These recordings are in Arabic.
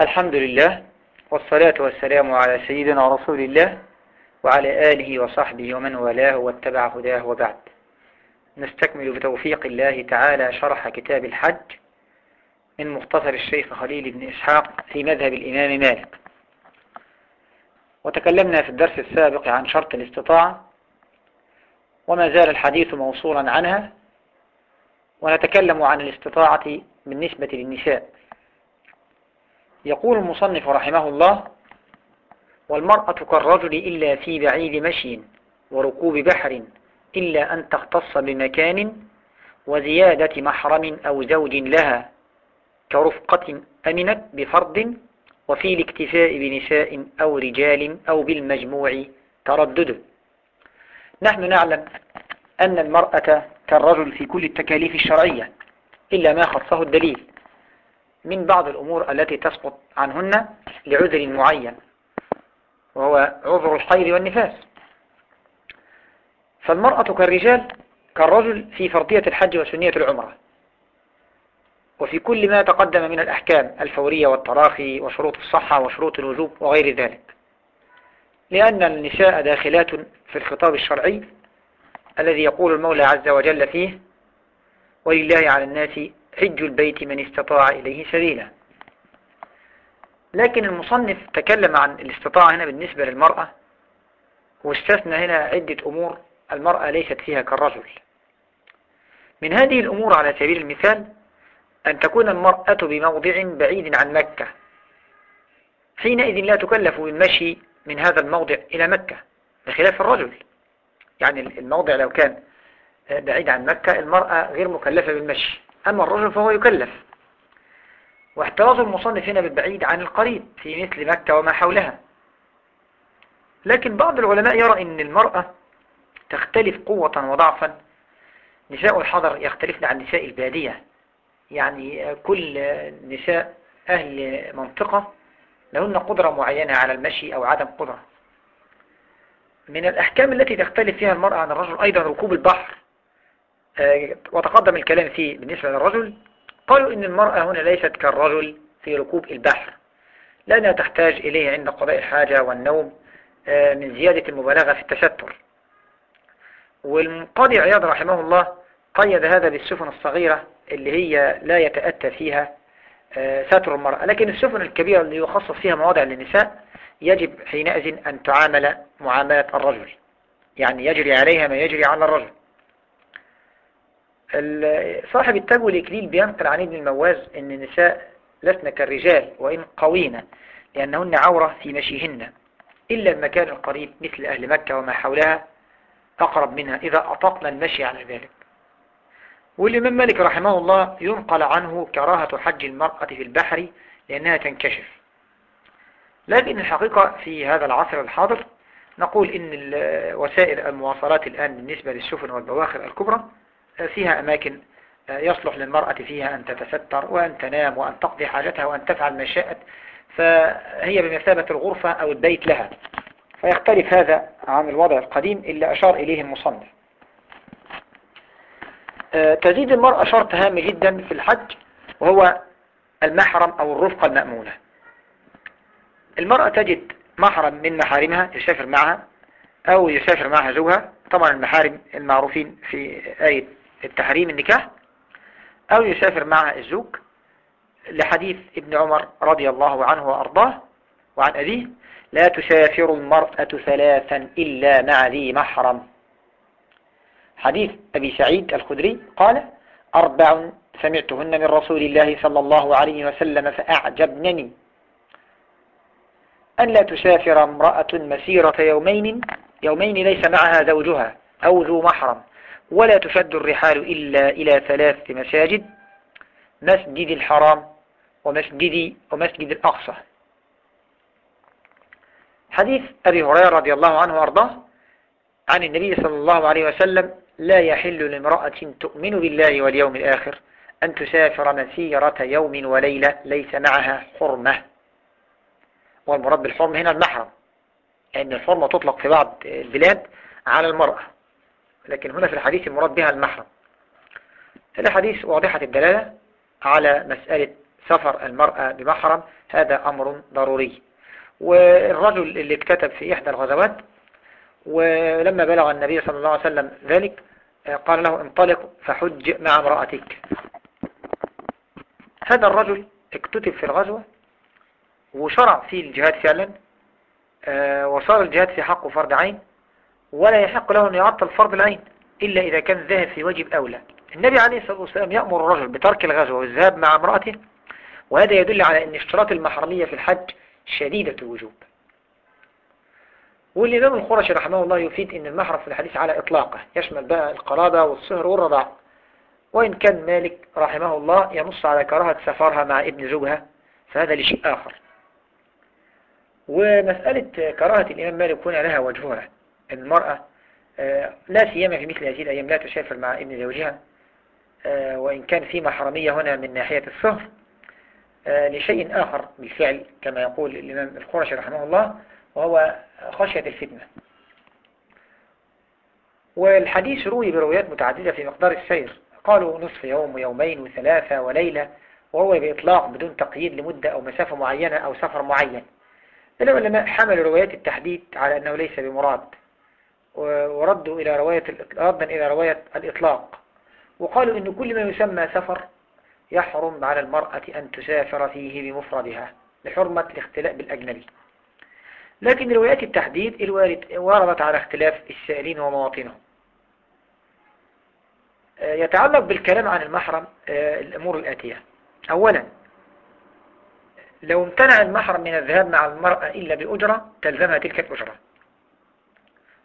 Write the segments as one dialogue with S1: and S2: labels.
S1: الحمد لله والصلاة والسلام على سيدنا رسول الله وعلى آله وصحبه ومن والاه واتبع هداه وبعد. نستكمل بتوفيق الله تعالى شرح كتاب الحج من مختصر الشيخ خليل بن إسحاق في مذهب الإمام مالك. وتكلمنا في الدرس السابق عن شرط الاستطاعة وما زال الحديث موصولا عنها ونتكلم عن الاستطاعة بالنسبة للنساء. يقول المصنف رحمه الله والمرأة كالرجل إلا في بعيد مشي وركوب بحر إلا أن تختص بمكان وزيادة محرم أو زوج لها كرفقة أمنت بفرض وفي الاكتفاء بنساء أو رجال أو بالمجموع تردد. نحن نعلم أن المرأة كالرجل في كل التكاليف الشرعية إلا ما خصه الدليل. من بعض الأمور التي تسقط عنهن لعذر معين وهو عذر الحيض والنفاس. فالمرأة كالرجال كالرجل في فرضية الحج وسنية العمرة. وفي كل ما تقدم من الأحكام الفورية والتراخي وشروط الصحة وشروط الوجوب وغير ذلك. لأن النساء داخلات في الخطاب الشرعي الذي يقول المولى عز وجل فيه ولله على الناس حج البيت من استطاع إليه سبيلا. لكن المصنف تكلم عن الاستطاعة هنا بالنسبة للمرأة واستثنى هنا عدة أمور المرأة ليست فيها كالرجل. من هذه الأمور على سبيل المثال أن تكون المرأة بموضع بعيد عن مكة. حينئذ لا تكلف بالمشي من هذا الموضع إلى مكة بخلاف الرجل. يعني الموضع لو كان بعيد عن مكة المرأة غير مكلفة بالمشي. أما الرجل فهو يكلف. واحتراز المصنف هنا بالبعيد عن القريب في مثل مكة وما حولها. لكن بعض العلماء يرى أن المرأة تختلف قوة وضعفا. نساء الحضر يختلفن عن نساء البادية. يعني كل نساء أهل منطقة لهن قدرة معينة على المشي أو عدم قدرة. من الأحكام التي تختلف فيها المرأة عن الرجل أيضا ركوب البحر. وتقدم الكلام فيه بالنسبة للرجل قالوا إن المرأة هنا ليست كالرجل في ركوب البحر لأنها تحتاج إليه عند قضاء الحاجة والنوم آه، من زيادة المبالغة في التستر. والقاضي عياض رحمه الله قيد هذا بالسفن الصغيرة اللي هي لا يتأتى فيها آه، ستر المرأة. لكن السفن الكبيرة اللي يخصص فيها مواضع للنساء يجب حينئذ أن تعامل معاملة الرجل يعني يجري عليها ما يجري على الرجل. صاحب التاج والإكليل بينقل عن ابن المواز أن النساء لسن كالرجال وإن قوين لأنهن عورة في مشيهن إلا المكان القريب مثل أهل مكة وما حولها أقرب منها إذا أطقنا المشي على ذلك. والإمام مالك رحمه الله ينقل عنه كراهة حج المرأة في البحر لأنها تنكشف. لكن الحقيقة في هذا العصر الحاضر نقول إن وسائل المواصلات الآن بالنسبة للسفن والبواخر الكبرى فيها أماكن يصلح للمرأة فيها أن تتستر وأن تنام وأن تقضي حاجتها وأن تفعل ما شاءت فهي بمثابة الغرفة أو البيت لها. فيختلف هذا عن الوضع القديم إلا أشار إليه المصنف. آه، تزيد المرأة شرط هام جدا في الحج وهو المحرم أو الرفقة المأمونة. المرأة تجد محرم من محارمها يسافر معها أو يسافر معها زوجها. طبعا المحارم المعروفين في آية التحريم النكاح أو يسافر معها الزوج لحديث ابن عمر رضي الله عنه وأرضاه وعن أبيه لا تسافر المرأة ثلاثا إلا مع ذي محرم. حديث أبي سعيد الخدري قال أربع سمعتهن من رسول الله صلى الله عليه وسلم فأعجبنني. أن لا تسافر امرأة مسيرة يومين يومين ليس معها زوجها أو ذو محرم. ولا تشد الرحال إلا إلى ثلاث مساجد مسجد الحرام ومسجد, ومسجد الأقصى. حديث أبي هريرة رضي الله عنه وأرضاه عن النبي صلى الله عليه وسلم لا يحل لامرأة تؤمن بالله واليوم الآخر أن تسافر مسيرة يوم وليلة ليس معها حرمة. والمراد بالحرم هنا المحرم لأن الحرمة تطلق في بعض البلاد على المرأة. لكن هنا في الحديث المراد بها المحرم. الحديث واضحة الدلالة على مسألة سفر المرأة بمحرم؟ هذا أمر ضروري. والرجل اللي اكتتب في إحدى الغزوات ولما بلغ النبي صلى الله عليه وسلم ذلك قال له انطلق فحج مع امرأتك. هذا الرجل اكتتب في الغزوة وشرع في الجهاد فعلا آه، وصار الجهاد في حقه فرض عين ولا يحق له أن يعطل فرض العين إلا إذا كان ذاهب في واجب أولى. النبي عليه الصلاة والسلام يأمر الرجل بترك الغزوة والذهاب مع امرأته وهذا يدل على أن اشتراط المحرمية في الحج شديدة الوجوب. والإمام الخرشي رحمه الله يفيد أن المحرم في الحديث على إطلاقه يشمل بقى القرابة والصهر والرضاع. وإن كان مالك رحمه الله ينص على كراهة سفرها مع ابن زوجها فهذا لشيء آخر. ومسألة كراهة الإمام مالك هنا لها وجهها. المرأة آه، لا سيما في مثل هذه الأيام لا تسافر مع ابن زوجها آه، وإن كان في محرمية هنا من ناحية الصهر آه، لشيء آخر بالفعل كما يقول الإمام الخرشي رحمه الله وهو خشية الفتنة. والحديث روي بروايات متعددة في مقدار السير. قالوا نصف يوم ويومين وثلاثة وليلة وهو بإطلاق بدون تقييد لمدة أو مسافة معينة أو سفر معين. العلماء حملوا روايات التحديد على أنه ليس بمراد. وردوا إلى رواية ردا إلى رواية الإطلاق. وقالوا إن كل ما يسمى سفر يحرم على المرأة أن تسافر فيه بمفردها لحرمة الاختلاء بالأجنبي. لكن روايات التحديد الوارد وردت على اختلاف السائلين ومواطنهم. آه، يتعلق بالكلام عن المحرم آه، الأمور الآتية. أولا لو امتنع المحرم من الذهاب مع المرأة إلا بأجرة تلزمها تلك الأجرة.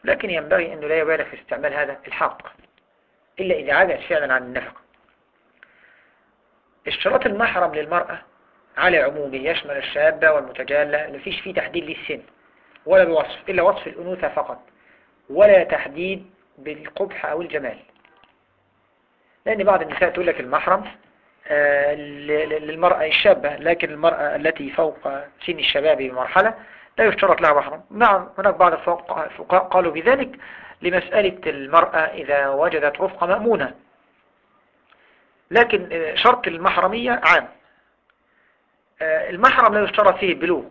S1: لكن ينبغي أنه لا يبالغ في استعمال هذا الحق إلا إذا عجز فعلا عن النفقة اشتراط المحرم للمرأة على عمومي يشمل الشابة والمتجالة ما فيش فيه تحديد للسن ولا بوصف إلا وصف الأنوثة فقط ولا تحديد بالقبح أو الجمال. لأن بعض النساء تقول لك المحرم آه، للمرأة الشابة لكن المرأة التي فوق سن الشباب بمرحلة لا يشترط لها محرم نعم هناك بعض الفقهاء قالوا بذلك لمسألة المرأة إذا وجدت رفقة مأمونة. لكن آه، شرط المحرمية عام. آه، المحرم لا يشترط فيه البلوغ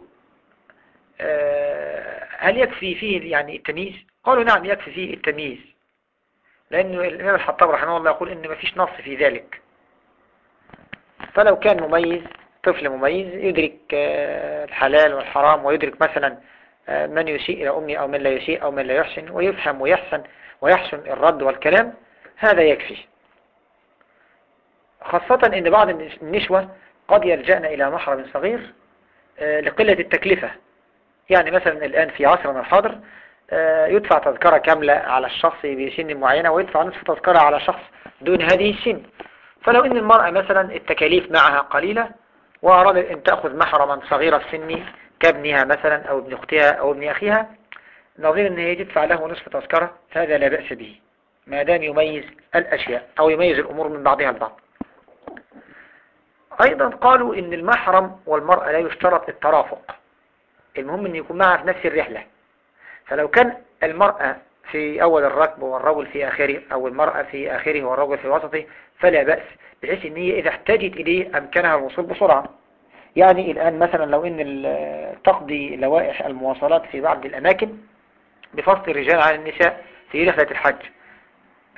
S1: هل يكفي فيه يعني التمييز؟ قالوا نعم يكفي فيه التمييز. لأن الإمام الحطاب رحمه الله يقول إن ما فيش نص في ذلك. فلو كان مميز طفل مميز يدرك آه، الحلال والحرام ويدرك مثلا آه، من يسيء إلى أمي أو من لا يسيء أو من لا يحسن ويفهم ويحسن ويحسن الرد والكلام هذا يكفي. خاصة أن بعض النسوة قد يلجأن إلى محرم صغير آه، لقلة التكلفة. يعني مثلا الآن في عصرنا الحاضر يدفع تذكرة كاملة على الشخص بسن معينة ويدفع نصف تذكرة على شخص دون هذه السن. فلو إن المرأة مثلا التكاليف معها قليلة وأرادت أن تأخذ محرما صغير السن كابنها مثلا أو ابن أختها أو ابن أخيها نظير أن هي تدفع له نصف تذكرة هذا لا بأس به. ما دام يميز الأشياء أو يميز الأمور من بعضها البعض. أيضا قالوا إن المحرم والمرأة لا يشترط الترافق. المهم أن يكون معها في نفس الرحلة. فلو كان المرأة في أول الركب والرجل في آخره أو المرأة في آخره والرجل في وسطه فلا بأس بحيث إن هي إذا احتاجت إليه أمكنها الوصول بسرعة. يعني الآن مثلا لو إن تقضي لوائح المواصلات في بعض الأماكن بفصل الرجال عن النساء في رحلة الحج.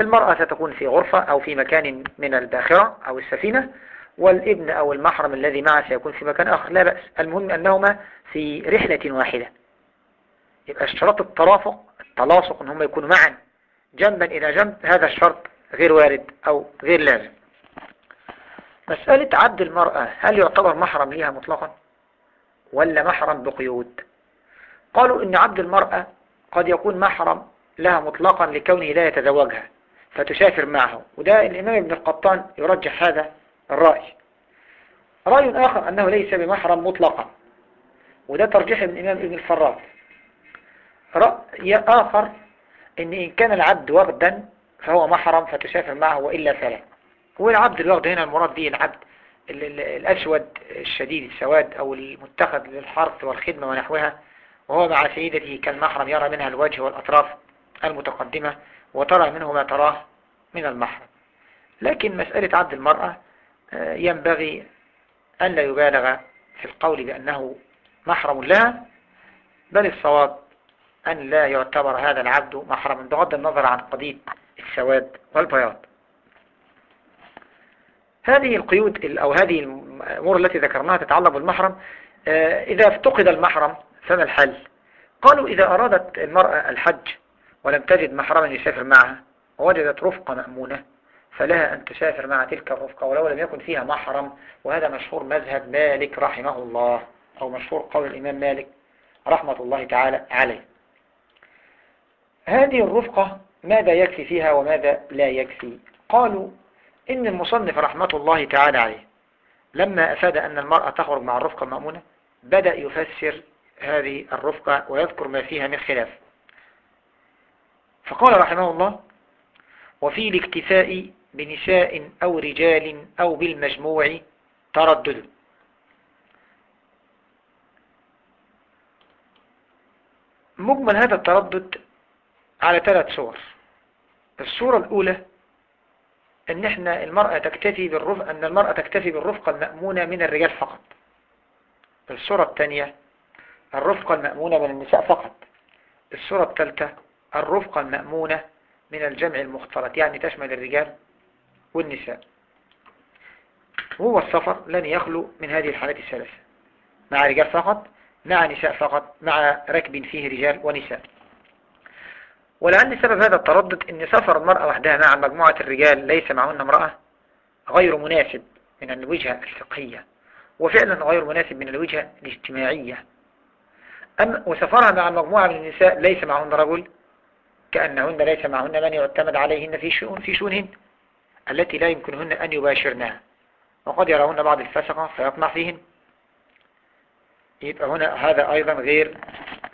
S1: المرأة ستكون في غرفة أو في مكان من الباخرة أو السفينة والابن أو المحرم الذي معه سيكون في مكان آخر. لا بأس. المهم أنهما في رحلة واحدة. يبقى اشتراط الترافق التلاصق إن هم يكونوا معا. جنبا إلى جنب هذا الشرط غير وارد أو غير لازم. مسألة عبد المرأة هل يعتبر محرم ليها مطلقا؟ ولا محرم بقيود؟ قالوا إن عبد المرأة قد يكون محرم لها مطلقا لكونه لا يتزوجها فتسافر معه. وده الإمام ابن القطان يرجح هذا الرأي. رأي آخر أنه ليس بمحرم مطلقا وده ترجيح من الإمام ابن الفرات رأي آخر إن إن كان العبد وغدا فهو محرم فتسافر معه وإلا فلا. والعبد الوغد هنا المراد به العبد الأسود الشديد السواد أو المتخذ للحرث والخدمة ونحوها وهو مع سيدته كالمحرم يرى منها الوجه والأطراف المتقدمة وترى منه ما تراه من المحرم. لكن مسألة عبد المرأة آه، ينبغي أن لا يبالغ في القول بأنه محرم لها بل الصواب أن لا يعتبر هذا العبد محرما بغض النظر عن قضية السواد والبياض. هذه القيود أو هذه الأمور التي ذكرناها تتعلق بالمحرم آه، إذا افتقد المحرم فما الحل؟ قالوا إذا أرادت المرأة الحج ولم تجد محرما يسافر معها ووجدت رفقة مأمونة فلها أن تسافر مع تلك الرفقة ولو لم يكن فيها محرم وهذا مشهور مذهب مالك رحمه الله أو مشهور قول الإمام مالك رحمة الله تعالى عليه. هذه الرفقة ماذا يكفي فيها وماذا لا يكفي؟ قالوا إن المصنف رحمة الله تعالى عليه لما أفاد أن المرأة تخرج مع الرفقة المأمونة بدأ يفسر هذه الرفقة ويذكر ما فيها من خلاف. فقال رحمه الله وفي الاكتفاء بنساء أو رجال أو بالمجموع تردد. مجمل هذا التردد على ثلاث صور. الصورة الأولى أن إحنا المرأة تكتفي بالرفق أن المرأة تكتفي بالرفقة المأمونة من الرجال فقط. الصورة الثانية الرفقة المأمونة من النساء فقط. الصورة الثالثة الرفقة المأمونة من الجمع المختلط يعني تشمل الرجال والنساء. هو السفر لن يخلو من هذه الحالات الثلاثة. مع رجال فقط مع نساء فقط مع ركب فيه رجال ونساء. ولعل سبب هذا التردد إن سفر المرأة وحدها مع مجموعة الرجال ليس معهن امرأة غير مناسب من الوجهة الفقهية وفعلا غير مناسب من الوجهة الاجتماعية. أما وسفرها مع مجموعة من النساء ليس معهن رجل كأنهن ليس معهن من يعتمد عليهن في شؤون في شؤونهن التي لا يمكنهن أن يباشرنها. وقد يرون بعض الفسقة فيطمع فيهن. يبقى هنا هذا أيضا غير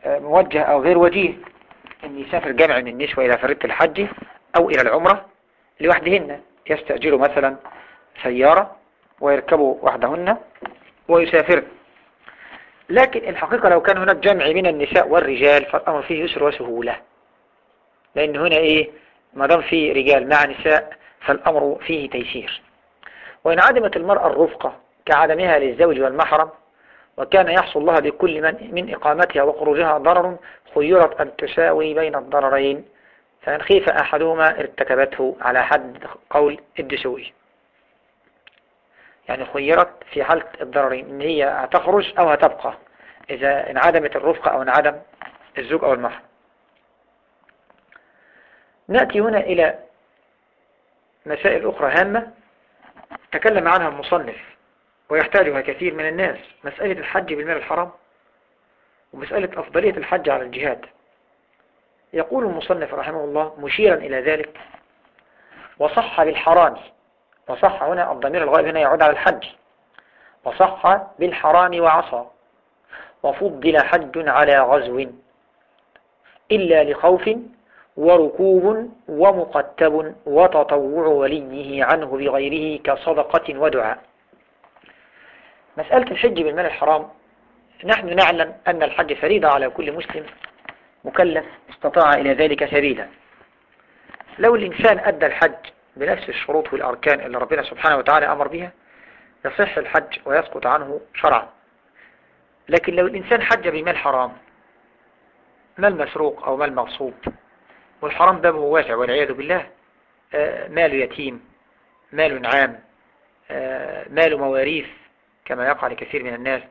S1: آه، موجه أو غير وجيه. أن يسافر جمع من النسوة إلى فريضة الحج أو إلى العمرة لوحدهن. يستأجروا مثلا سيارة ويركبوا وحدهن ويسافر. لكن الحقيقة لو كان هناك جمع من النساء والرجال فالأمر فيه يسر وسهولة. لأن هنا إيه؟ ما دام في رجال مع نساء فالأمر فيه تيسير. وإن عدمت المرأة الرفقة كعدمها للزوج والمحرم وكان يحصل لها بكل من, من إقامتها وخروجها ضرر خيرت أن تساوي بين الضررين. فإن خيف أحدهما ارتكبته على حد قول الدسوي يعني خيرت في حالة الضررين إن هي هتخرج أو هتبقى إذا انعدمت الرفقة أو انعدم الزوج أو المحرم نأتي هنا إلى مسائل أخرى هامة تكلم عنها المصنف. ويحتاجها كثير من الناس. مسألة الحج بالمال الحرام ومسألة أفضلية الحج على الجهاد. يقول المصنف رحمه الله مشيرا إلى ذلك وصح بالحرام. وصح هنا الضمير الغائب هنا يعود على الحج. وصح بالحرام وعصى. وفضل حج على غزو إلا لخوف وركوب ومقتب وتطوع وليه عنه بغيره كصدقة ودعاء. مسألة الحج بالمال الحرام نحن نعلم أن الحج فريضة على كل مسلم مكلف استطاع إلى ذلك سبيلا. لو الإنسان أدى الحج بنفس الشروط والأركان اللي ربنا سبحانه وتعالى أمر بها يصح الحج ويسقط عنه شرعا. لكن لو الإنسان حج بمال حرام مال مسروق أو مال مغصوب والحرام بابه واسع والعياذ بالله آه، مال يتيم مال عام آه، مال مواريث كما يقع لكثير من الناس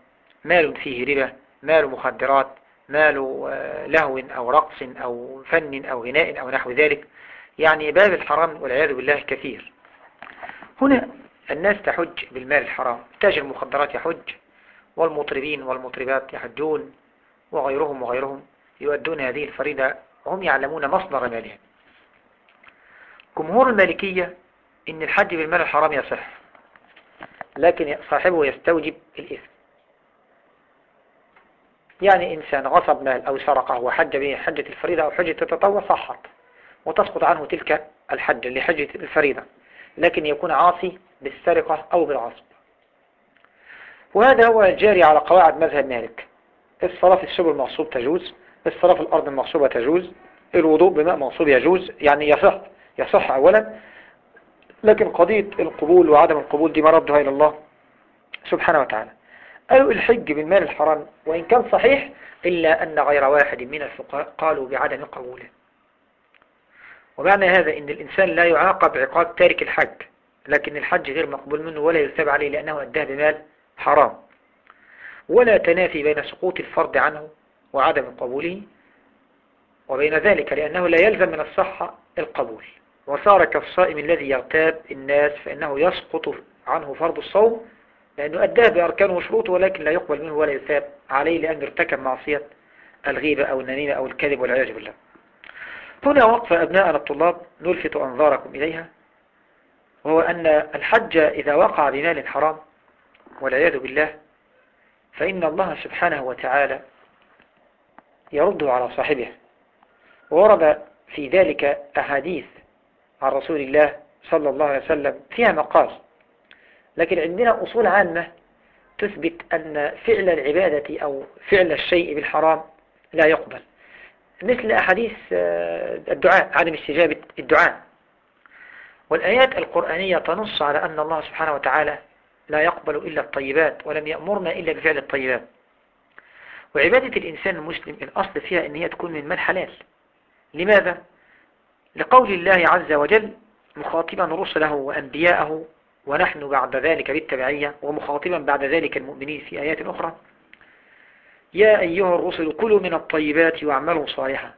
S1: مال فيه ربا مال مخدرات مال آه، لهو أو رقص أو فن أو غناء أو نحو ذلك. يعني باب الحرام والعياذ بالله كثير. هنا الناس تحج بالمال الحرام. تاجر المخدرات يحج والمطربين والمطربات يحجون وغيرهم وغيرهم يؤدون هذه الفريضة. وهم يعلمون مصدر مالهم. جمهور المالكية إن الحج بالمال الحرام يصح. لكن صاحبه يستوجب الإثم. يعني إنسان غصب مال أو سرقة وحج به حجة الفريضة أو حجة التطوع صحت وتسقط عنه تلك الحج لحجة الفريضة لكن يكون عاصي بالسرقة أو بالعصب وهذا هو الجاري على قواعد مذهب مالك. الصلاة في السبل المغصوب تجوز الصلاة في الأرض المغصوبة تجوز الوضوء بماء مغصوب يجوز يعني يصح يصح أولا لكن قضية القبول وعدم القبول دي مردها إلى الله سبحانه وتعالى. قالوا الحج بالمال الحرام وإن كان صحيح إلا أن غير واحد من الفقهاء قالوا بعدم قبوله. ومعنى هذا أن الإنسان لا يعاقب عقاب تارك الحج لكن الحج غير مقبول منه ولا يثاب عليه لأنه أداه بمال حرام. ولا تنافي بين سقوط الفرض عنه وعدم قبوله وبين ذلك لأنه لا يلزم من الصحة القبول. وصار كالصائم الذي يغتاب الناس فإنه يسقط عنه فرض الصوم لأنه أداه بأركانه وشروطه ولكن لا يقبل منه ولا يثاب عليه لأنه ارتكب معصية الغيبة أو النميمة أو الكذب والعياذ بالله. هنا وقف أبناءنا الطلاب نلفت أنظاركم إليها وهو أن الحج إذا وقع بمال حرام والعياذ بالله فإن الله سبحانه وتعالى يرده على صاحبه. وورد في ذلك أحاديث عن رسول الله صلى الله عليه وسلم فيها مقال. لكن عندنا أصول عامة تثبت أن فعل العبادة أو فعل الشيء بالحرام لا يقبل. مثل أحاديث آه، الدعاء عدم استجابة الدعاء. والآيات القرآنية تنص على أن الله سبحانه وتعالى لا يقبل إلا الطيبات ولم يأمرنا إلا بفعل الطيبات. وعبادة الإنسان المسلم الأصل فيها أن هي تكون من مال حلال لماذا؟ لقول الله عز وجل مخاطبا رسله وأنبياءه ونحن بعد ذلك بالتبعية ومخاطبا بعد ذلك المؤمنين في آيات أخرى. يا أيها الرسل كلوا من الطيبات واعملوا صالحا.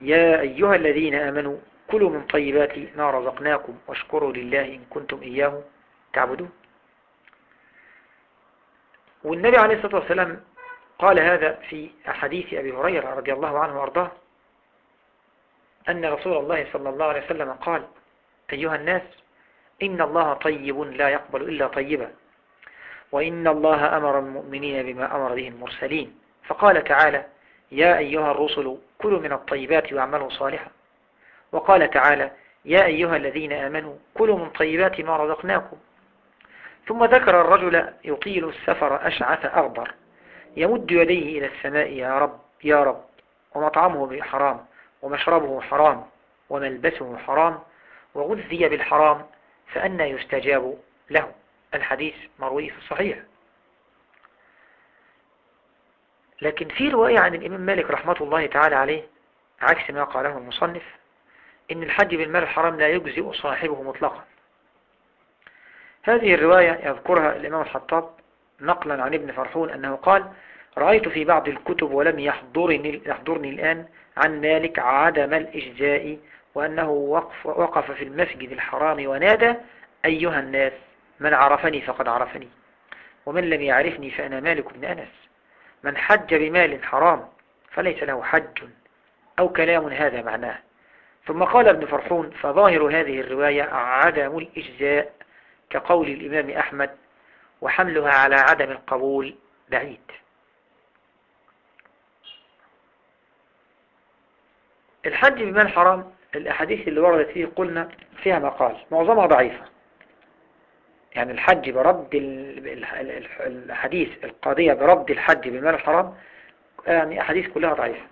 S1: يا أيها الذين آمنوا كلوا من طيبات ما رزقناكم واشكروا لله إن كنتم إياه تعبدون. والنبي عليه الصلاة والسلام قال هذا في حديث أبي هريرة رضي الله عنه وأرضاه. أن رسول الله صلى الله عليه وسلم قال أيها الناس إن الله طيب لا يقبل إلا طيبا وإن الله أمر المؤمنين بما أمر به المرسلين. فقال تعالى يا أيها الرسل كلوا من الطيبات واعملوا صالحا. وقال تعالى يا أيها الذين آمنوا كلوا من طيبات ما رزقناكم. ثم ذكر الرجل يطيل السفر أشعث أغبر يمد يديه إلى السماء يا رب يا رب ومطعمه حرام ومشربه حرام وملبسه حرام وغذي بالحرام فأنا يستجاب له. الحديث مروي في الصحيح. لكن في رواية عن الإمام مالك رحمة الله تعالى عليه عكس ما قاله المصنف إن الحج بالمال الحرام لا يجزئ صاحبه مطلقا. هذه الرواية يذكرها الإمام الحطاب نقلا عن ابن فرحون أنه قال رأيت في بعض الكتب ولم يحضرني, يحضرني الآن عن مالك عدم الإجزاء وأنه وقف, وقف في المسجد الحرام ونادى أيها الناس من عرفني فقد عرفني ومن لم يعرفني فأنا مالك بن أنس من حج بمال حرام فليس له حج أو كلام هذا معناه. ثم قال ابن فرحون فظاهر هذه الرواية عدم الإجزاء كقول الإمام أحمد وحملها على عدم القبول بعيد. الحج بمال حرام الأحاديث اللي وردت فيه قلنا فيها مقال معظمها ضعيفة. يعني الحج برد الحديث القضية برد الحج بالمال الحرام يعني أحاديث كلها ضعيفة.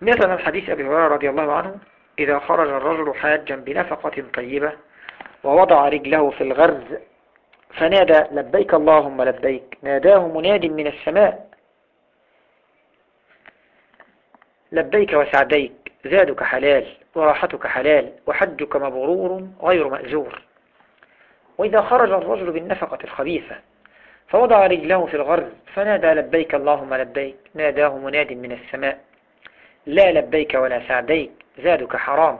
S1: مثلا حديث أبي هريرة رضي الله عنه إذا خرج الرجل حاجا بنفقة طيبة ووضع رجله في الغرز فنادى لبيك اللهم لبيك ناداه مناد من السماء لبيك وسعديك. زادك حلال وراحتك حلال وحجك مبرور غير مأزور وإذا خرج الرجل بالنفقة الخبيثة فوضع رجله في الغرز فنادى لبيك اللهم لبيك ناداه مناد من السماء. لا لبيك ولا سعديك زادك حرام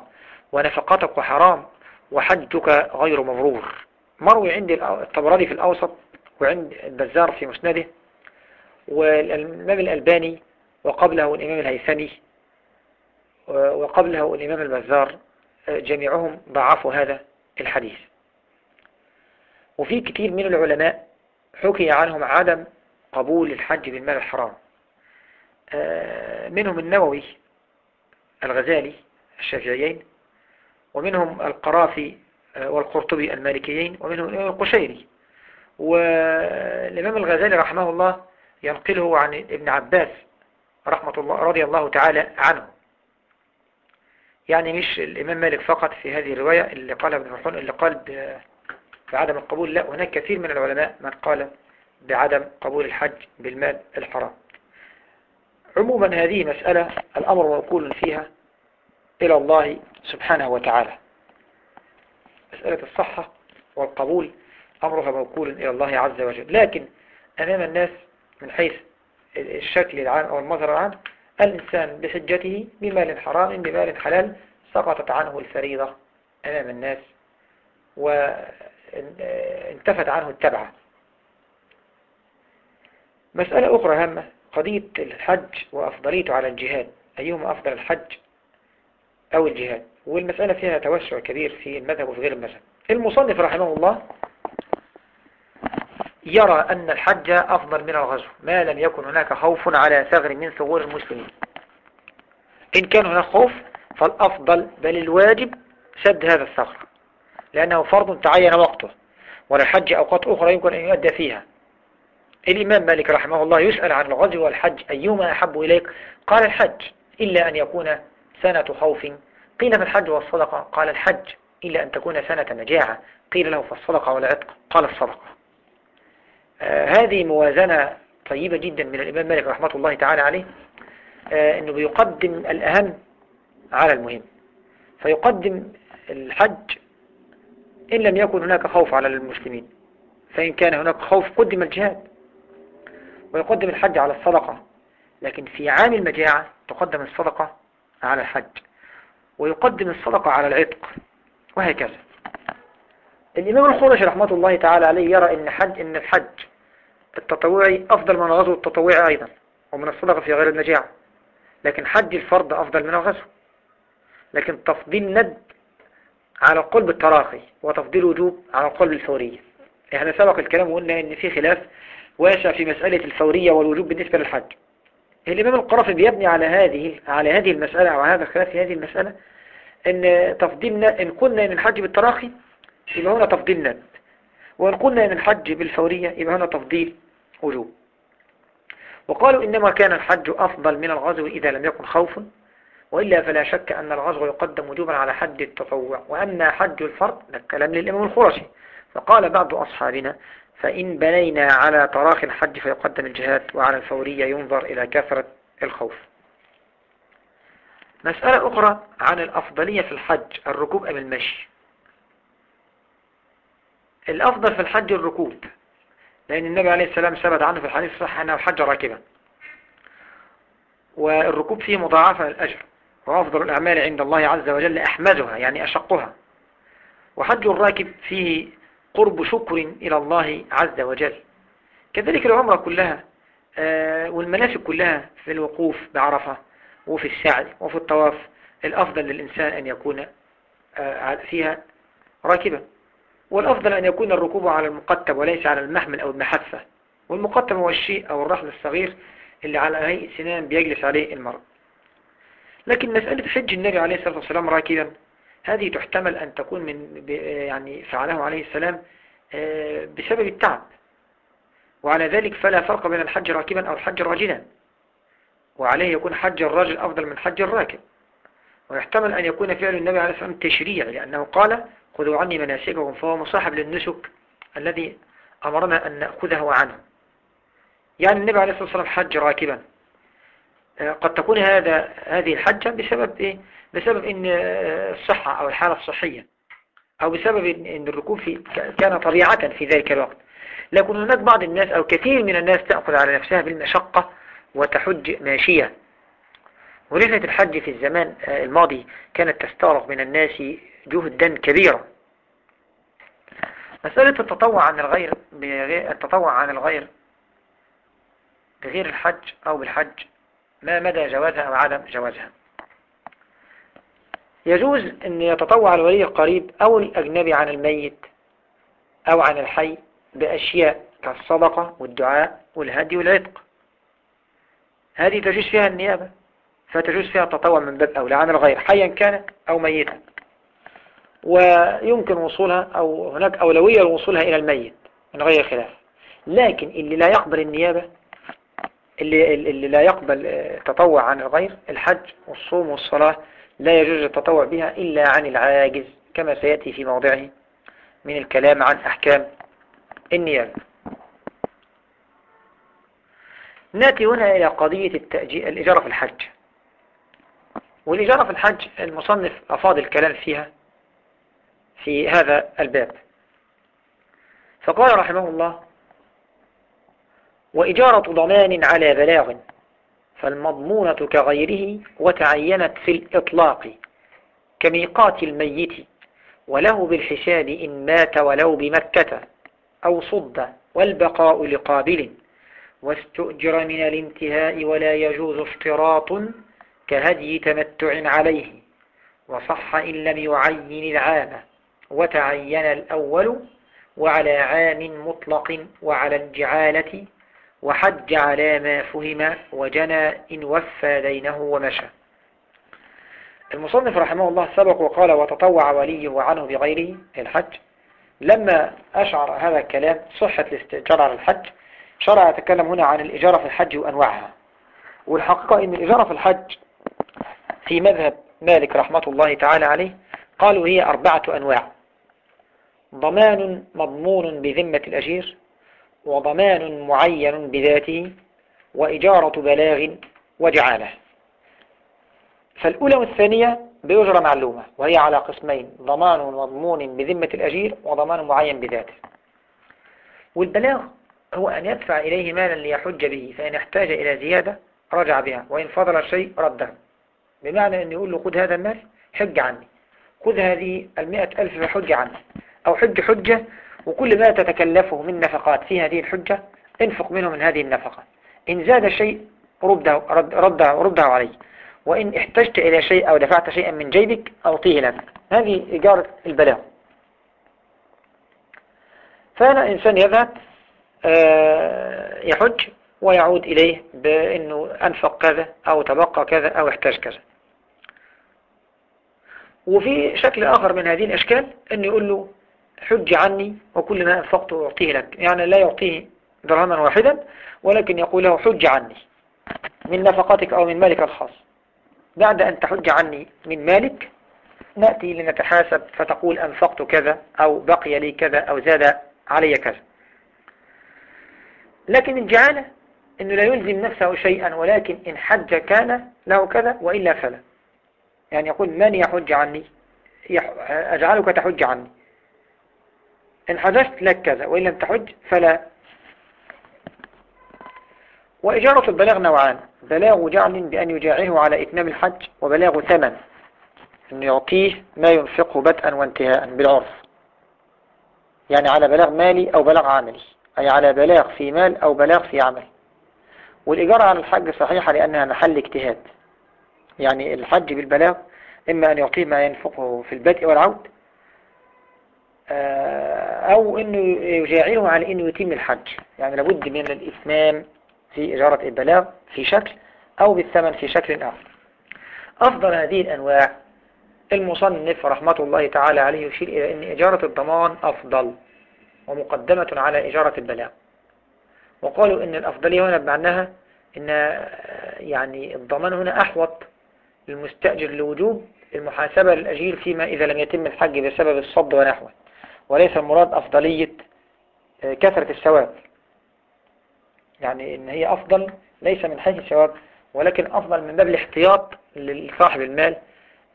S1: ونفقتك حرام وحجك غير مبرور. مروي عند الطبراني في الأوسط وعند البزار في مسنده والإمام الألباني وقبله الإمام الهيثمي وقبله الإمام البزار جميعهم ضعفوا هذا الحديث. وفي كثير من العلماء حكي عنهم عدم قبول الحج بالمال الحرام. منهم النووي الغزالي الشافعيين ومنهم القرافي والقرطبي المالكيين ومنهم القشيري. والإمام الغزالي رحمه الله ينقله عن ابن عباس رحمة الله رضي الله تعالى عنه. يعني مش الإمام مالك فقط في هذه الرواية اللي قالها ابن فرحون اللي قال في عدم القبول لا هناك كثير من العلماء من قال بعدم قبول الحج بالمال الحرام. عموما هذه مسألة الأمر موكول فيها إلى الله سبحانه وتعالى. مسألة الصحة والقبول أمرها موكول إلى الله عز وجل. لكن أمام الناس من حيث الشكل العام أو المظهر العام الإنسان بحجته بمال حرام بمال حلال سقطت عنه الفريضة أمام الناس وانتفت عنه التبعة. مسألة أخرى هامة قضية الحج وأفضليته على الجهاد أيهما أفضل الحج أو الجهاد؟ والمسألة فيها توسع كبير في المذهب وفي غير المذهب. المصنف رحمه الله يرى أن الحج أفضل من الغزو ما لم يكن هناك خوف على ثغر من ثغور المسلمين. إن كان هناك خوف فالأفضل بل الواجب سد هذا الثغر لأنه فرض تعين وقته وللحج أوقات أخرى يمكن أن يؤدى فيها. الإمام مالك رحمه الله يسأل عن الغزو والحج أيهما أحب إليك؟ قال الحج إلا أن يكون سنة خوف. قيل في الحج والصدقة؟ قال الحج إلا أن تكون سنة مجاعة قيل له فالصدقة والعتق قال الصدقة. هذه موازنة طيبة جدا من الإمام مالك رحمة الله تعالى عليه آه أنه بيقدم الأهم على المهم. فيقدم الحج إن لم يكن هناك خوف على المسلمين فإن كان هناك خوف قدم الجهاد. ويقدم الحج على الصدقة لكن في عام المجاعة تقدم الصدقة على الحج. ويقدم الصدقة على العتق وهكذا. الإمام الخرش رحمة الله تعالى عليه يرى إن حج إن الحج التطوعي أفضل من الغزو التطوعي أيضا ومن الصدقة في غير المجاعة لكن حج الفرد أفضل من الغزو. لكن تفضيل ند على القلب التراخي وتفضيل وجوب على القلب الفورية. إحنا سبق الكلام وقلنا إن في خلاف واسع في مسألة الفورية والوجوب بالنسبة للحج. الإمام القرافي بيبني على هذه على هذه المسألة أو هذا الخلاف في هذه المسألة إن تفضيلنا إن قلنا إن الحج بالتراخي يبقى هنا تفضيل ند. وإن قلنا إن الحج بالفورية يبقى هنا تفضيل وجوب وقالوا إنما كان الحج أفضل من الغزو إذا لم يكن خوف وإلا فلا شك أن الغزو يقدم وجوبا على حج التطوع وأما حج الفرد ده الكلام للإمام الخرشي فقال بعض أصحابنا فإن بنينا على تراخي الحج فيقدم الجهاد وعلى الفورية ينظر إلى كثرة الخوف. مسألة أخرى عن الأفضلية في الحج الركوب أم المشي؟ الأفضل في الحج الركوب. لأن النبي عليه السلام ثبت عنه في الحديث الصحيح أنه حج راكبا. والركوب فيه مضاعفة للأجر وأفضل الأعمال عند الله عز وجل أحمدها يعني أشقها. وحج الراكب فيه قرب شكر إلى الله عز وجل. كذلك العمرة كلها آه، والمناسك كلها في الوقوف بعرفة وفي السعي وفي الطواف الأفضل للإنسان أن يكون آه، فيها راكبا. والأفضل أن يكون الركوب على المقتب وليس على المحمل أو المحفة. والمقتب هو الشيء أو الرحل الصغير اللي على هيئة سنان بيجلس عليه المرء. لكن مسألة حج النبي عليه الصلاة والسلام راكبا هذه تحتمل أن تكون من يعني فعله عليه السلام آه، بسبب التعب. وعلى ذلك فلا فرق بين الحج راكبا أو الحج راجلا. وعليه يكون حج الراجل أفضل من حج الراكب. ويحتمل أن يكون فعل النبي عليه السلام تشريعي لأنه قال خذوا عني مناسكهم فهو مصاحب للنسك الذي أمرنا أن نأخذه عنه. يعني النبي عليه الصلاة والسلام حج راكبا. آه، قد تكون هذا هذه الحجة بسبب إيه؟ بسبب إن آه، الصحة أو الحالة الصحية. أو بسبب إن الركوب في كان طبيعة في ذلك الوقت. لكن هناك بعض الناس أو كثير من الناس تأخذ على نفسها بالمشقة وتحج ماشية. ورحلة الحج في الزمان آه، الماضي كانت تستغرق من الناس جهدا كبيرا. مسألة التطوع عن الغير التطوع عن الغير بغير الحج أو بالحج ما مدى جوازها أو عدم جوازها. يجوز أن يتطوع الولي القريب أو الأجنبي عن الميت أو عن الحي بأشياء كالصدقة والدعاء والهدي والعتق. هذه تجوز فيها النيابة فتجوز فيها التطوع من باب أولى عن الغير حيا كان أو ميتا. ويمكن وصولها أو هناك أولوية لوصولها إلى الميت من غير خلاف. لكن اللي لا يقبل النيابة اللي, اللي لا يقبل تطوع عن الغير الحج والصوم والصلاة لا يجوز التطوع بها إلا عن العاجز كما سيأتي في موضعه من الكلام عن أحكام النيابة. نأتي هنا إلى قضية الإجارة في الحج. والإجارة في الحج المصنف أفاض الكلام فيها في هذا الباب. فقال رحمه الله وإجارة ضمان على بلاغ فالمضمونة كغيره وتعينت في الإطلاق كميقات الميت وله بالحساب إن مات ولو بمكة أو صد والبقاء لقابل واستؤجر من الانتهاء ولا يجوز اشتراط كهدي تمتع عليه وصح إن لم يعين العام وتعين الأول وعلى عام مطلق وعلى الجعالة وحج على ما فهم وجنى إن وفى دينه ومشى. المصنف رحمه الله سبق وقال وتطوع وليه عنه بغيره الحج. لما أشعر هذا الكلام صحة الاستئجار على الحج شرع يتكلم هنا عن الإجارة في الحج وأنواعها. والحقيقة أن الإجارة في الحج في مذهب مالك رحمة الله تعالى عليه قالوا هي أربعة أنواع. ضمان مضمون بذمة الأجير وضمان معين بذاته وإجارة بلاغ وجعاله فالأولى والثانية بأجرة معلومة وهي على قسمين ضمان مضمون بذمة الأجير وضمان معين بذاته. والبلاغ هو أن يدفع إليه مالا ليحج به فإن احتاج إلى زيادة رجع بها وإن فضل شيء رده. بمعنى أن يقول له خذ هذا المال حج عني. خذ هذه المئة ألف فحج عني. أو حج حجة وكل ما تتكلفه من نفقات في هذه الحجة انفق منه من هذه النفقة. إن زاد شيء رده, رده, رده عليه وإن احتجت إلى شيء أو دفعت شيئا من جيبك أعطيه لك. هذه إجارة البلاغ. فأنا إنسان يذهب آه، يحج ويعود إليه بأنه أنفق كذا أو تبقى كذا أو احتاج كذا. وفي شكل آخر من هذه الأشكال أنه يقول له حج عني وكل ما أنفقته أعطيه لك. يعني لا يعطيه درهما واحدا ولكن يقول له حج عني من نفقاتك أو من مالك الخاص. بعد أن تحج عني من مالك نأتي لنتحاسب فتقول أنفقت كذا أو بقي لي كذا أو زاد علي كذا. لكن الجعالة أنه لا يلزم نفسه شيئا ولكن إن حج كان له كذا وإلا فلا. يعني يقول من يحج عني؟ أجعلك تحج عني. إن حججت لك كذا وإن لم تحج فلا. وإجارة البلاغ نوعان. بلاغ جعل بأن يجاعله على إتمام الحج وبلاغ ثمن. أن يعطيه ما ينفقه بدءا وانتهاء بالعرف. يعني على بلاغ مالي أو بلاغ عملي أي على بلاغ في مال أو بلاغ في عمل. والإجارة على الحج صحيحة لأنها محل اجتهاد. يعني الحج بالبلاغ إما أن يعطيه ما ينفقه في البدء والعود. آه، أو أنه يجاعله على أنه يتم الحج. يعني لابد من الإثمام في إجارة البلاغ في شكل أو بالثمن في شكل آخر. أفضل هذه الأنواع. المصنف رحمة الله تعالى عليه يشير إلى أن إجارة الضمان أفضل ومقدمة على إجارة البلاغ. وقالوا أن الأفضلية هنا بمعناها أن يعني الضمان هنا أحوط للمستأجر لوجوب المحاسبة للأجير فيما إذا لم يتم الحج بسبب الصد ونحوه وليس المراد أفضلية آه، كثرة الثواب يعني إن هي أفضل ليس من حيث الثواب ولكن أفضل من باب الاحتياط لصاحب المال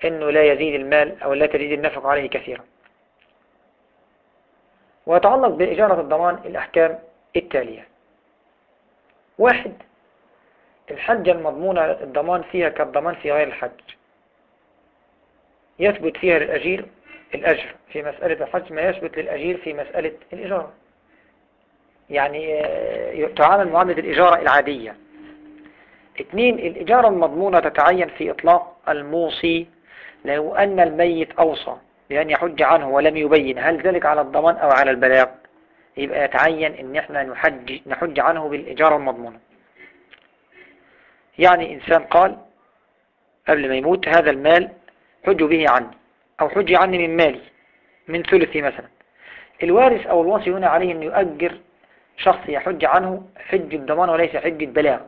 S1: إنه لا يزيد المال أو لا تزيد النفق عليه كثيرا. ويتعلق بإجارة الضمان الأحكام التالية. واحد الحجة المضمونة الضمان فيها كالضمان في غير الحج. يثبت فيها للأجير الأجر في مسألة الحج ما يثبت للأجير في مسألة الإجارة يعني آه، تعامل معاملة الإجارة العادية. اثنين الإجارة المضمونة تتعين في إطلاق الموصي لو أن الميت أوصى بأن يحج عنه ولم يبين هل ذلك على الضمان أو على البلاغ؟ يبقى يتعين أن إحنا نحج, نحج عنه بالإجارة المضمونة يعني إنسان قال قبل ما يموت هذا المال حج به عني أو حج عني من مالي من ثلثي مثلا. الوارث أو الوصي هنا عليه أن يؤجر شخص يحج عنه حج الضمان وليس حج البلاغ.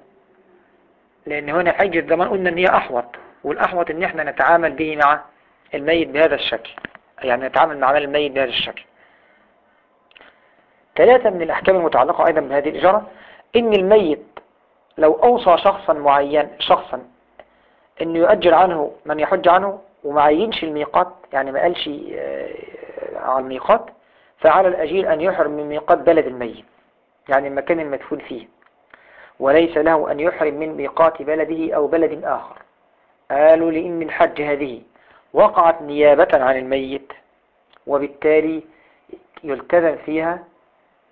S1: لأن هنا حج الضمان قلنا أن هي أحوط والأحوط أن إحنا نتعامل به مع الميت بهذا الشكل. يعني نتعامل مع مال الميت بهذا الشكل. ثلاثة من الأحكام المتعلقة أيضا بهذه الإجارة إن الميت لو أوصى شخصا معين شخصا إنه يؤجر عنه من يحج عنه وما عينش الميقات يعني ما قالش آه، على الميقات فعلى الأجير أن يحرم من ميقات بلد الميت يعني المكان المدفون فيه. وليس له أن يحرم من ميقات بلده أو بلد آخر. قالوا لإن الحج هذه وقعت نيابة عن الميت وبالتالي يلتزم فيها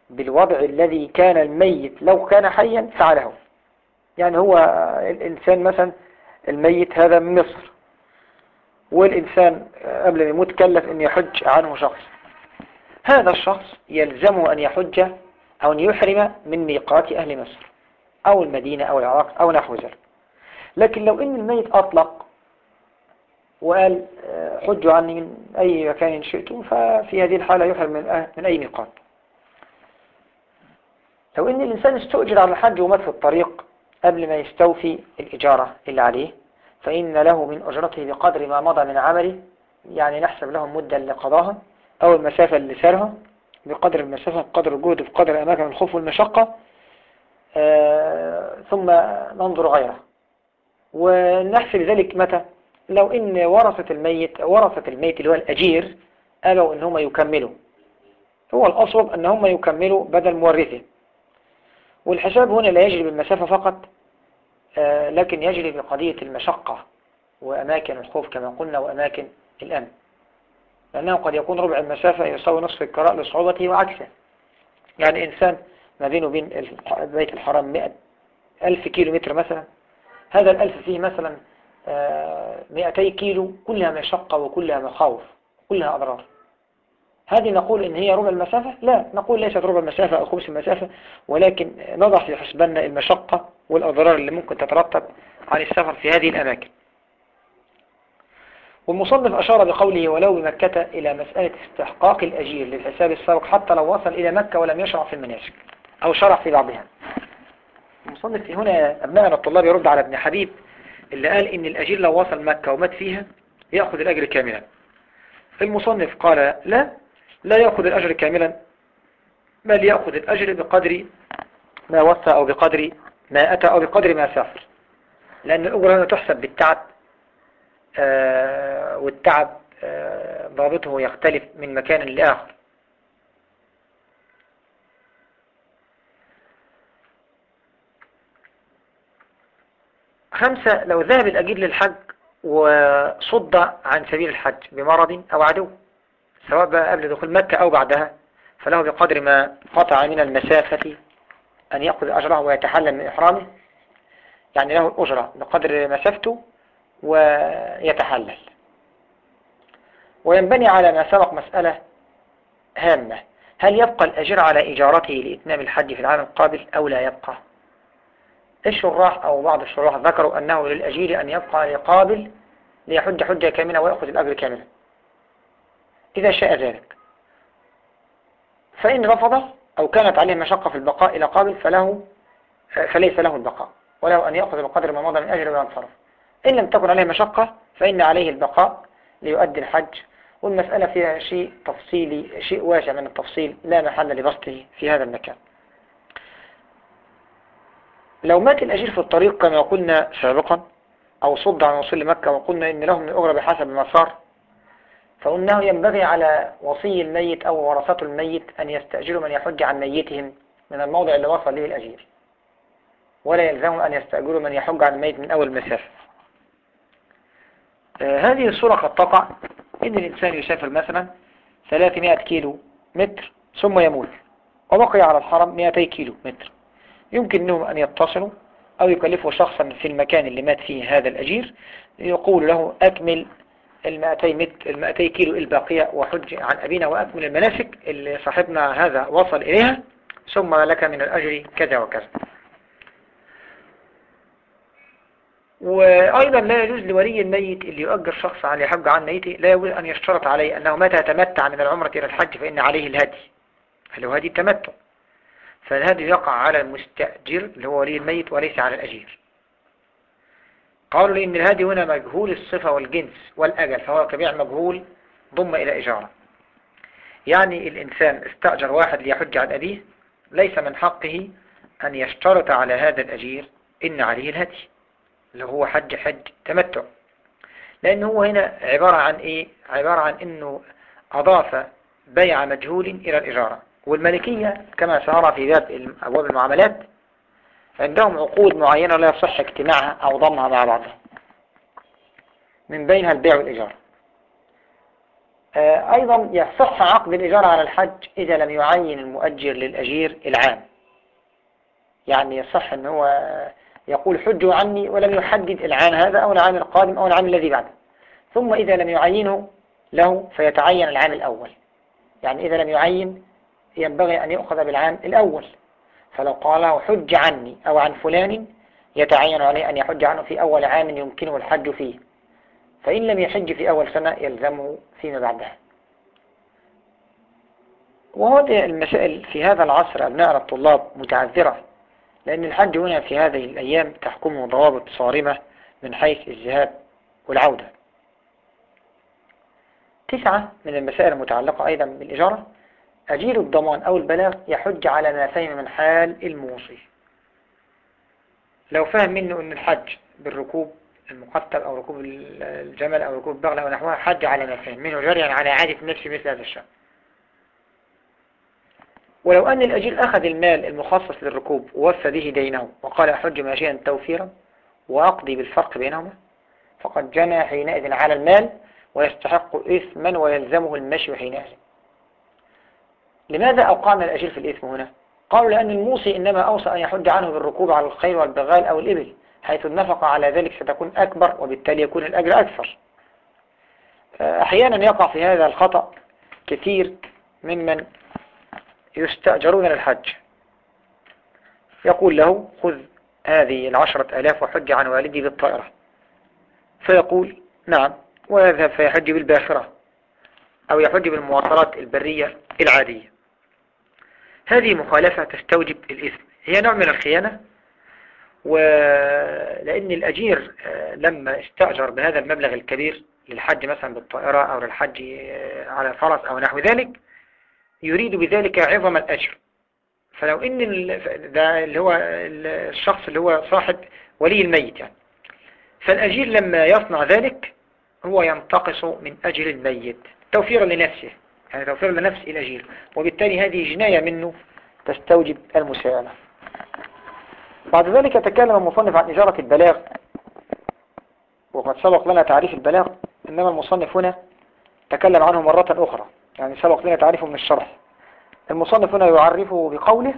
S1: بالوضع الذي كان الميت لو كان حيا فعله. يعني هو الإنسان مثلا الميت هذا من مصر والإنسان قبل ما يموت كلف أن يحج عنه شخص. هذا الشخص يلزمه أن يحج أو أن يحرم من ميقات أهل مصر أو المدينة أو العراق أو نحو ذلك. لكن لو أن الميت أطلق وقال حجوا عني من أي مكان شئتم ففي هذه الحالة يحرم من, من أي ميقات. لو أن الإنسان استؤجر على الحج ومات في الطريق قبل ما يستوفي الإجارة اللي عليه فإن له من أجرته بقدر ما مضى من عمله يعني نحسب لهم مدة لقضاها أو المسافة اللي سارها بقدر المسافة بقدر الجهد بقدر أماكن الخوف والمشقة آه ثم ننظر غيره. ونحسب ذلك متى؟ لو إن ورثة الميت ورثة الميت اللي هو الأجير أبوا إن هم يكملوا. هو الأصوب أن هم يكملوا بدل مورثه والحساب هنا لا يجري بالمسافة فقط لكن يجري بقضية المشقة وأماكن الخوف كما قلنا وأماكن الأمن. لأنه قد يكون ربع المسافة يساوي نصف القراء لصعوبته وعكسه. يعني إنسان ما بينه وبين بيت الحرام مئة ألف كيلو متر مثلا هذا الألف فيه مثلا آه، مئتي كيلو كلها مشقة وكلها مخاوف كلها أضرار. هذه نقول إن هي ربع المسافة؟ لا نقول ليست ربع المسافة أو خمس المسافة ولكن نضع في حسبنا المشقة والأضرار اللي ممكن تترتب عن السفر في هذه الأماكن. والمصنف أشار بقوله ولو بمكة إلى مسألة استحقاق الأجير للحساب السابق حتى لو وصل إلى مكة ولم يشرع في المناسك أو شرع في بعضها. المصنف هنا أبنائنا الطلاب يرد على ابن حبيب اللي قال إن الأجير لو وصل مكة ومات فيها يأخذ الأجر كاملا. المصنف قال لا لا يأخذ الأجر كاملا بل يأخذ الأجر بقدر ما وصى أو بقدر ما أتى أو بقدر ما سافر. لأن الأجر هنا تحسب بالتعب آه والتعب آه ضابطه يختلف من مكان لآخر. خمسة لو ذهب الأجير للحج وصد عن سبيل الحج بمرض أو عدو سواء قبل دخول مكة أو بعدها فله بقدر ما قطع من المسافة أن يأخذ أجره ويتحلل من إحرامه يعني له الأجرة بقدر مسافته ويتحلل. وينبني على ما سبق مسألة هامة هل يبقى الأجر على إجارته لإتمام الحج في العام القابل أو لا يبقى؟ الشراح أو بعض الشراح ذكروا أنه للأجير أن يبقى لقابل ليحج حجة كاملة ويأخذ الأجر كاملا. إذا شاء ذلك. فإن رفض أو كانت عليه مشقة في البقاء إلى قابل فله فليس له البقاء وله أن يأخذ بقدر ما مضى من أجل وينصرف إن لم تكن عليه مشقة فإن عليه البقاء ليؤدي الحج. والمسألة فيها شيء تفصيلي شيء واسع من التفصيل لا محل لبسطه في هذا المكان. لو مات الأجير في الطريق كما قلنا سابقا أو صد عن وصول لمكة وقلنا إن لهم الأجرة بحسب المسار فإنه ينبغي على وصي الميت أو ورثة الميت أن يستأجروا من يحج عن ميتهم من الموضع اللي وصل له الأجير. ولا يلزمهم أن يستأجروا من يحج عن الميت من أول مسافة هذه الصورة قد تقع. إن الإنسان يسافر مثلا 300 كيلو متر ثم يموت. وبقي على الحرم 200 كيلو متر. يمكن لهم أن يتصلوا أو يكلفوا شخصا في المكان اللي مات فيه هذا الأجير. يقول له أكمل المائتي, متر المائتي كيلو الباقية وحج عن أبينا وأكمل المناسك اللي صاحبنا هذا وصل إليها ثم لك من الأجر كذا وكذا. وأيضا لا يجوز لولي الميت اللي يؤجر شخص على يحج عن ميته لا يجوز أن يشترط عليه أنه متى تمتع من العمرة إلى الحج فإن عليه الهدي. هل هو هدي التمتع؟ فالهدي يقع على المستأجر اللي هو ولي الميت وليس على الأجير. قالوا لأن الهادي هنا مجهول الصفة والجنس والأجل فهو كبيع مجهول ضم إلى إجارة يعني الإنسان استأجر واحد ليحج عن أبيه ليس من حقه أن يشترط على هذا الأجير إن عليه الهدي اللي هو حج حج تمتع. لأن هو هنا عبارة عن إيه؟ عبارة عن إنه أضاف بيع مجهول إلى الإجارة. والملكية كما سنرى في باب أبواب المعاملات عندهم عقود معينة لا يصح اجتماعها أو ضمها مع بعضها. من بينها البيع والإيجار. آه، أيضا يصح عقد الإجارة على الحج إذا لم يعين المؤجر للأجير العام. يعني يصح أن هو يقول حجوا عني ولم يحدد العام هذا أو العام القادم أو العام الذي بعده. ثم إذا لم يعينه له فيتعين العام الأول. يعني إذا لم يعين ينبغي أن يؤخذ بالعام الأول. فلو قال حج عني أو عن فلان يتعين عليه أن يحج عنه في أول عام يمكنه الحج فيه. فإن لم يحج في أول سنة يلزمه فيما بعدها. وهذه المسائل في هذا العصر أبناء الطلاب متعذرة لأن الحج هنا في هذه الأيام تحكمه ضوابط صارمة من حيث الذهاب والعودة. تسعة من المسائل المتعلقة أيضا بالإجارة. أجير الضمان أو البلاغ يحج على ما فهم من حال الموصي. لو فهم منه أن الحج بالركوب المقتل أو ركوب الجمل أو ركوب البغل أو نحوها حج على ما فهم منه جريا على عادة النفس مثل هذا الشأن. ولو أن الأجير أخذ المال المخصص للركوب ووفى به دينه وقال أحج ماشيا توفيرا وأقضي بالفرق بينهما فقد جنى حينئذ على المال ويستحق إثما ويلزمه المشي حينئذ. لماذا أوقعنا الأجير في الإثم هنا؟ قالوا لأن الموصي إنما أوصى أن يحج عنه بالركوب على الخيل والبغال أو الإبل حيث النفقة على ذلك ستكون أكبر وبالتالي يكون الأجر أكثر. أحيانا يقع في هذا الخطأ كثير ممن يستأجرون للحج. يقول له خذ هذه العشرة ألاف وحج عن والدي بالطائرة. فيقول نعم ويذهب فيحج بالباخرة أو يحج بالمواصلات البرية العادية. هذه مخالفة تستوجب الإثم. هي نوع من الخيانة ولأن الأجير آه، لما استأجر بهذا المبلغ الكبير للحج مثلا بالطائرة أو للحج آه، على فرس أو نحو ذلك يريد بذلك عظم الأجر. فلو إن ده اللي هو الشخص اللي هو صاحب ولي الميت يعني. فالأجير لما يصنع ذلك هو ينتقص من أجر الميت. توفيرا لنفسه. يعني توفيرا لنفس الأجير وبالتالي هذه جناية منه تستوجب المساءلة. بعد ذلك تكلم المصنف عن إجارة البلاغ. وقد سبق لنا تعريف البلاغ. إنما المصنف هنا تكلم عنه مرة أخرى. يعني سبق لنا تعريفه من الشرح. المصنف هنا يعرفه بقوله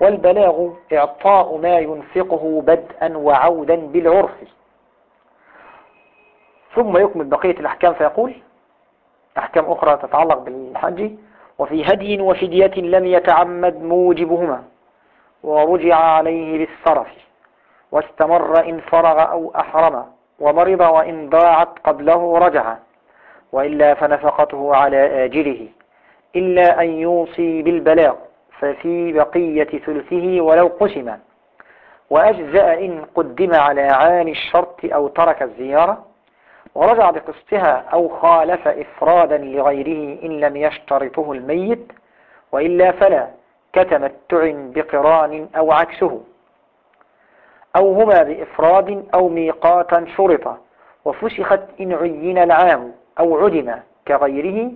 S1: والبلاغ إعطاء ما ينفقه بدءا وعودا بالعرف. ثم يكمل بقية الأحكام فيقول أحكام أخرى تتعلق بالحج وفي هدي وفدية لم يتعمد موجبهما ورجع عليه بالصرف واستمر إن فرغ أو أحرم ومرض وإن ضاعت قبله رجع وإلا فنفقته على آجله إلا أن يوصي بالبلاغ ففي بقية ثلثه ولو قسم وأجزأ إن قدم على عام الشرط أو ترك الزيارة. ورجع بقسطها أو خالف إفرادا لغيره إن لم يشترطه الميت وإلا فلا كتمتع بقران أو عكسه أو هما بإفراد أو ميقاتا شرطا وفسخت إن عين العام أو عدم كغيره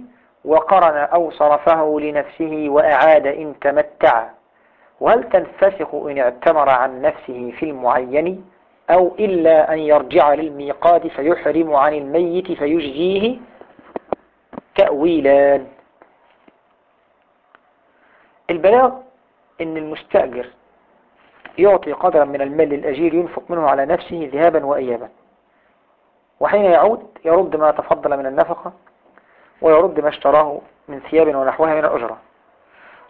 S1: وقرن أو صرفه لنفسه وأعاد إن تمتع وهل تنفسخ إن اعتمر عن نفسه في المعين أو إلا أن يرجع للميقات فيحرم عن الميت فيجزيه تأويلان البلاغ إن المستأجر يعطي قدرا من المال للأجير ينفق منه على نفسه ذهابا وإيابا. وحين يعود يرد ما تفضل من النفقة ويرد ما اشتراه من ثياب ونحوها من الأجرة.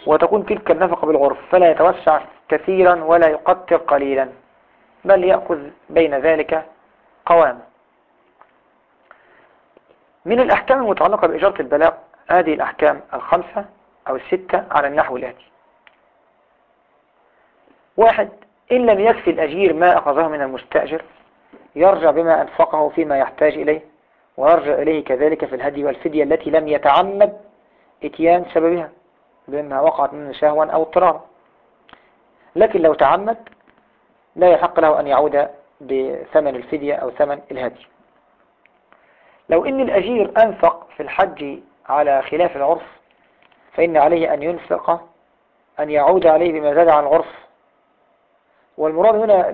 S1: وتكون تلك النفقة بالعرف فلا يتوسع كثيرا ولا يقتر قليلا. بل يأخذ بين ذلك قوام من الأحكام المتعلقة بإجارة البلاغ هذه الأحكام الخمسة أو الستة على النحو الآتي. واحد إن لم يكفي الأجير ما أخذه من المستأجر يرجع بما أنفقه فيما يحتاج إليه ويرجع إليه كذلك في الهدي والفدية التي لم يتعمد إتيان سببها بأنها وقعت منه سهوا أو اضطرارا. لكن لو تعمد لا يحق له أن يعود بثمن الفدية أو ثمن الهدي. لو إن الأجير أنفق في الحج على خلاف العرف فإن عليه أن ينفق أن يعود عليه بما زاد عن العرف. والمراد هنا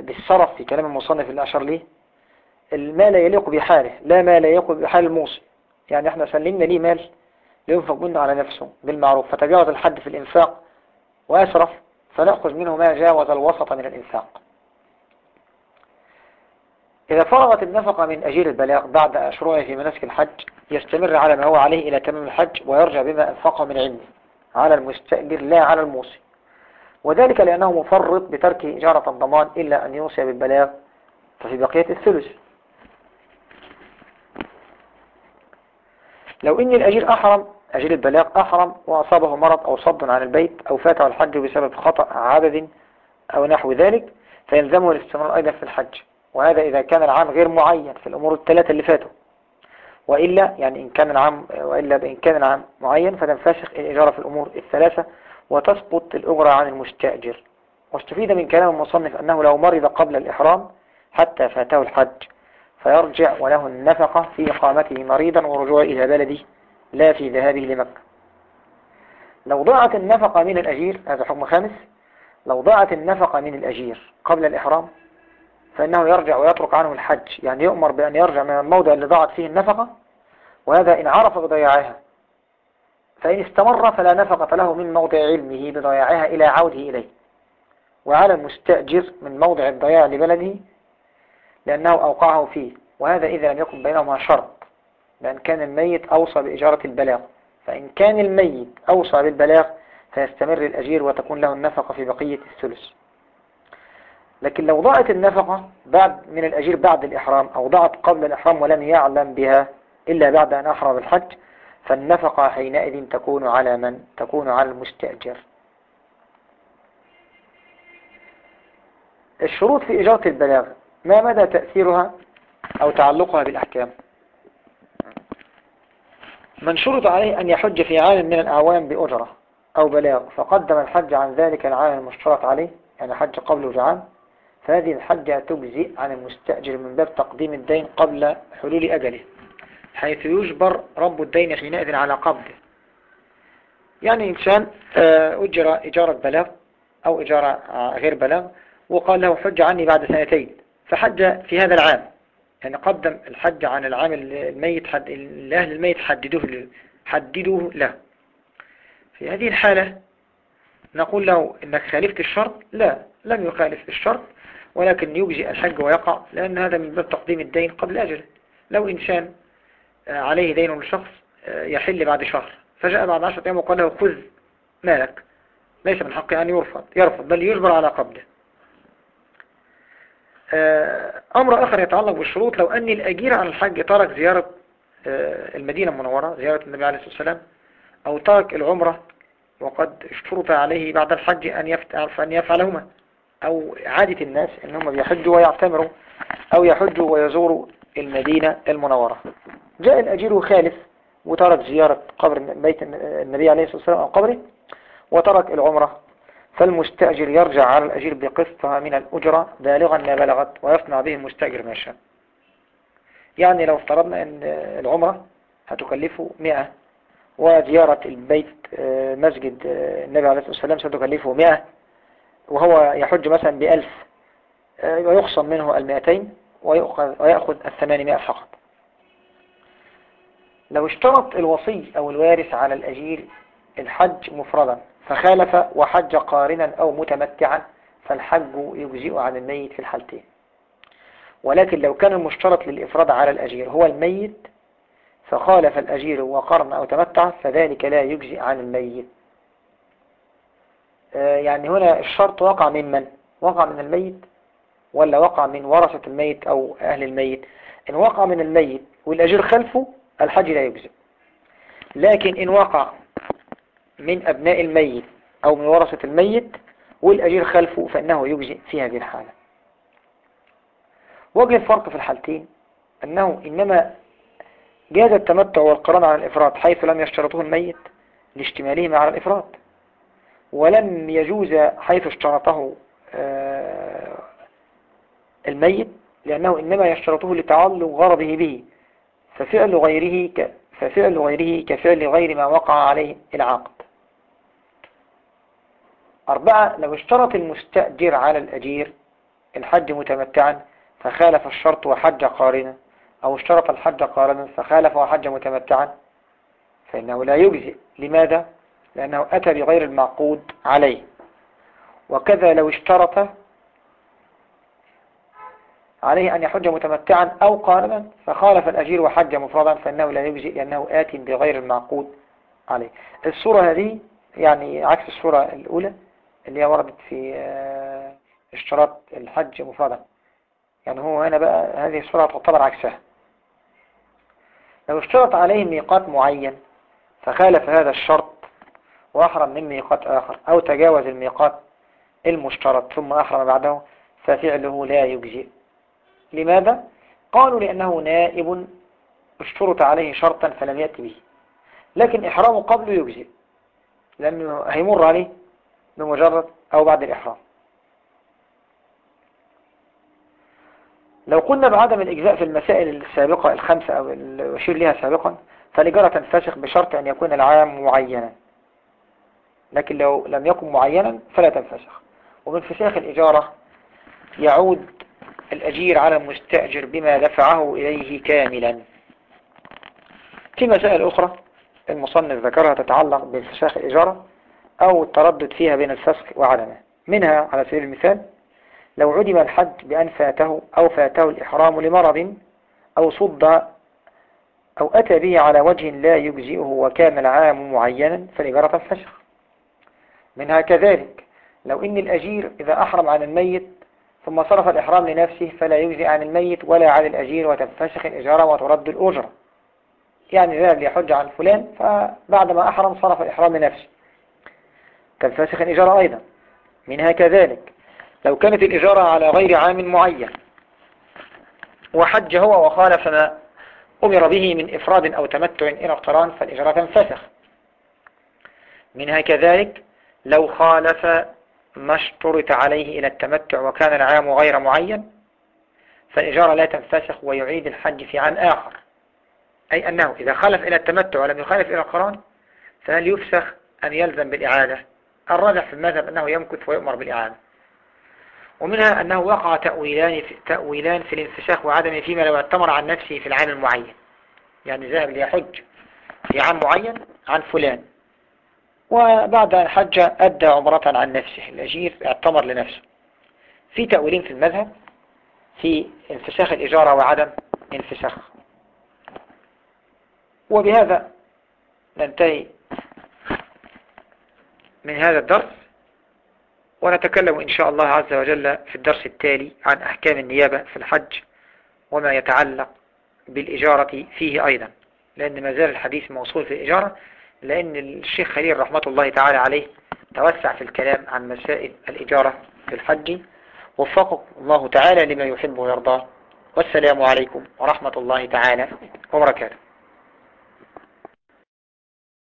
S1: بالصرف في كلام المصنف اللي ليه؟ ما لا يليق بحاله لا ما لا يليق بحال الموصي. يعني إحنا سلمنا ليه مال؟ لينفق منه على نفسه بالمعروف. فتجاوز الحد في الإنفاق وأسرف فنأخذ منه ما جاوز الوسط من الإنفاق. إذا فرغت النفقة من أجير البلاغ بعد شروعه في مناسك الحج يستمر على ما هو عليه إلى تمام الحج ويرجع بما أنفقه من علمه على المستأجر لا على الموصي. وذلك لأنه مفرط بترك إجارة الضمان إلا أن يوصي بالبلاغ ففي بقية الثلث. لو إن الأجير أحرم أجير البلاغ أحرم وأصابه مرض أو صد عن البيت أو فاته الحج بسبب خطأ عدد أو نحو ذلك فيلزمه الاستمرار أيضا في الحج. وهذا إذا كان العام غير معين في الأمور الثلاثة اللي فاتوا. وإلا يعني إن كان العام وإلا إن كان العام معين فتنفسخ الإجارة في الأمور الثلاثة وتسقط الأجرة عن المستأجر. واستفيد من كلام المصنف أنه لو مرض قبل الإحرام حتى فاته الحج فيرجع وله النفقة في إقامته مريضا ورجوعه إلى بلده. لا في ذهابه لمكة. لو ضاعت النفقة من الأجير هذا حكم خامس لو ضاعت النفقة من الأجير قبل الإحرام فإنه يرجع ويترك عنه الحج يعني يؤمر بأن يرجع من الموضع اللي ضاعت فيه النفقة وهذا إن عرف بضياعها. فإن استمر فلا نفقة له من موضع علمه بضياعها إلى عوده إليه. وعلى المستأجر من موضع الضياع لبلده لأنه أوقعه فيه وهذا إذا لم يكن بينهما شرط. لأن كان الميت أوصى بإجارة البلاغ. فإن كان الميت أوصى بالبلاغ فيستمر الأجير وتكون له النفقة في بقية الثلث. لكن لو ضاعت النفقة بعد من الأجير بعد الإحرام أو ضاعت قبل الإحرام ولم يعلم بها إلا بعد أن أحرم الحج فالنفقة حينئذ تكون على من؟ تكون على المستأجر. الشروط في إجارة البلاغ ما مدى تأثيرها أو تعلقها بالأحكام؟ من شرط عليه أن يحج في عام من الأعوام بأجرة أو بلاغ فقدم الحج عن ذلك العام المشترط عليه يعني حج قبله بعام فهذه الحجة تجزئ عن المستأجر من باب تقديم الدين قبل حلول أجله حيث يجبر رب الدين حينئذ على قبضه. يعني إنسان آه، أجر إجارة بلاغ أو إجارة آه، غير بلاغ وقال له حج عني بعد سنتين فحج في هذا العام. يعني قدم الحج عن العام الميت حد الأهل الميت حددوه حددوه له. في هذه الحالة نقول له إنك خالفت الشرط؟ لا لم يخالف الشرط ولكن يجزي الحج ويقع لأن هذا من باب تقديم الدين قبل أجله. لو إنسان آه، عليه دين لشخص آه، يحل بعد شهر. فجاء بعد عشرة أيام وقال له خذ مالك ليس من حقه أن يرفض يرفض بل يجبر على قبله. أمر آخر يتعلق بالشروط. لو أن الأجير عن الحج ترك زيارة المدينة المنورة زيارة النبي عليه الصلاة والسلام أو ترك العمرة وقد اشترط عليه بعد الحج أن يفعلهما. أو عادة الناس أنهم بيحجوا ويعتمروا أو يحجوا ويزوروا المدينة المنورة. جاء الأجير خالف وترك زيارة قبر بيت النبي عليه الصلاة والسلام أو قبره وترك العمرة فالمستأجر يرجع على الأجير بقسطها من الأجرة بالغا ما بلغت ويصنع به المستأجر ما شاء. يعني لو افترضنا أن العمرة هتكلفه 100 وزيارة البيت آه، مسجد آه، النبي عليه الصلاة والسلام ستكلفه 100 وهو يحج مثلا بألف آه، ويخصم منه المئتين ويأخذ الثمانمائة فقط. لو اشترط الوصي أو الوارث على الأجير الحج مفردا. فخالف وحج قارنا أو متمتعا فالحج يجزئ عن الميت في الحالتين. ولكن لو كان المشترط للإفراد على الأجير هو الميت فخالف الأجير وقرن أو تمتع فذلك لا يجزئ عن الميت. آه، يعني هنا الشرط وقع من من؟ وقع من الميت ولا وقع من ورثة الميت أو أهل الميت؟ إن وقع من الميت والأجير خلفه الحج لا يجزئ. لكن إن وقع من أبناء الميت أو من ورثة الميت والأجير خلفه فإنه يجزئ في هذه الحالة. وجه الفرق في الحالتين أنه إنما جاز التمتع والقران على الإفراد حيث لم يشترطه الميت لاشتمالهما على الإفراد ولم يجوز حيث اشترطه آه، الميت لأنه إنما يشترطه لتعلق غرضه به ففعل غيره غيره كفعل غير ما وقع عليه العقد أربعة لو اشترط المستأجر على الأجير الحج متمتعا فخالف الشرط وحج قارنا. أو اشترط الحج قارنا فخالف وحج متمتعا. فإنه لا يجزئ. لماذا؟ لأنه أتى بغير المعقود عليه. وكذا لو اشترط عليه أن يحج متمتعا أو قارنا فخالف الأجير وحج مفردا فإنه لا يجزئ لأنه آت بغير المعقود عليه. الصورة هذه يعني عكس الصورة الأولى اللي هي وردت في آه، اشتراط الحج مفردا. يعني هو هنا بقى هذه الصورة تعتبر عكسها. لو اشترط عليه ميقات معين فخالف هذا الشرط وأحرم من ميقات آخر أو تجاوز الميقات المشترط ثم أحرم بعده ففعله لا يجزئ. لماذا؟ قالوا لأنه نائب اشترط عليه شرطا فلم يأتي به لكن إحرامه قبله يجزئ. لأنه هيمر عليه. بمجرد أو بعد الإحرام. لو قلنا بعدم الإجزاء في المسائل السابقة الخمسة أو الوشير لها سابقا فالإجارة تنفسخ بشرط أن يكون العام معينا. لكن لو لم يكن معينا فلا تنفسخ. ومن فساخ الإجارة يعود الأجير على المستأجر بما دفعه إليه كاملا. في مسائل أخرى المصنف ذكرها تتعلق بانفساخ الإجارة. أو التردد فيها بين الفسخ وعدمه. منها على سبيل المثال لو عدم الحج بأن فاته أو فاته الإحرام لمرض أو صد أو أتى به على وجه لا يجزئه وكان العام معينا فالإجارة تنفسخ منها كذلك لو إن الأجير إذا أحرم عن الميت ثم صرف الإحرام لنفسه فلا يجزي عن الميت ولا عن الأجير وتنفسخ الإجارة وترد الأجرة. يعني ذهب ليحج عن فلان فبعدما أحرم صرف الإحرام لنفسه. تنفسخ الإجارة أيضا. منها كذلك. لو كانت الإجارة على غير عام معين وحج هو وخالف ما أمر به من إفراد أو تمتع إلى اقتران فالإجارة تنفسخ. منها كذلك لو خالف ما اشترط عليه إلى التمتع وكان العام غير معين فالإجارة لا تنفسخ ويعيد الحج في عام آخر. أي أنه إذا خالف إلى التمتع ولم يخالف إلى القران فهل يفسخ أم يلزم بالإعادة؟ الراجح في المذهب أنه يمكث ويؤمر بالإعادة ومنها أنه وقع تأويلان في, تأويلان في الانفساخ وعدمه فيما لو اعتمر عن نفسه في العام المعين. يعني ذهب ليحج في عام معين عن فلان. وبعد أن حج أدى عمرة عن نفسه. الأجير اعتمر لنفسه. في تأويلين في المذهب في انفساخ الإجارة وعدم انفساخ وبهذا ننتهي من هذا الدرس ونتكلم إن شاء الله عز وجل في الدرس التالي عن أحكام النيابة في الحج وما يتعلق بالإجارة فيه أيضا. لأن ما زال الحديث موصول في الإجارة لأن الشيخ خليل رحمة الله تعالى عليه توسع في الكلام عن مسائل الإجارة في الحج. وفقه الله تعالى لما يحب ويرضاه. والسلام عليكم ورحمة الله تعالى وبركاته.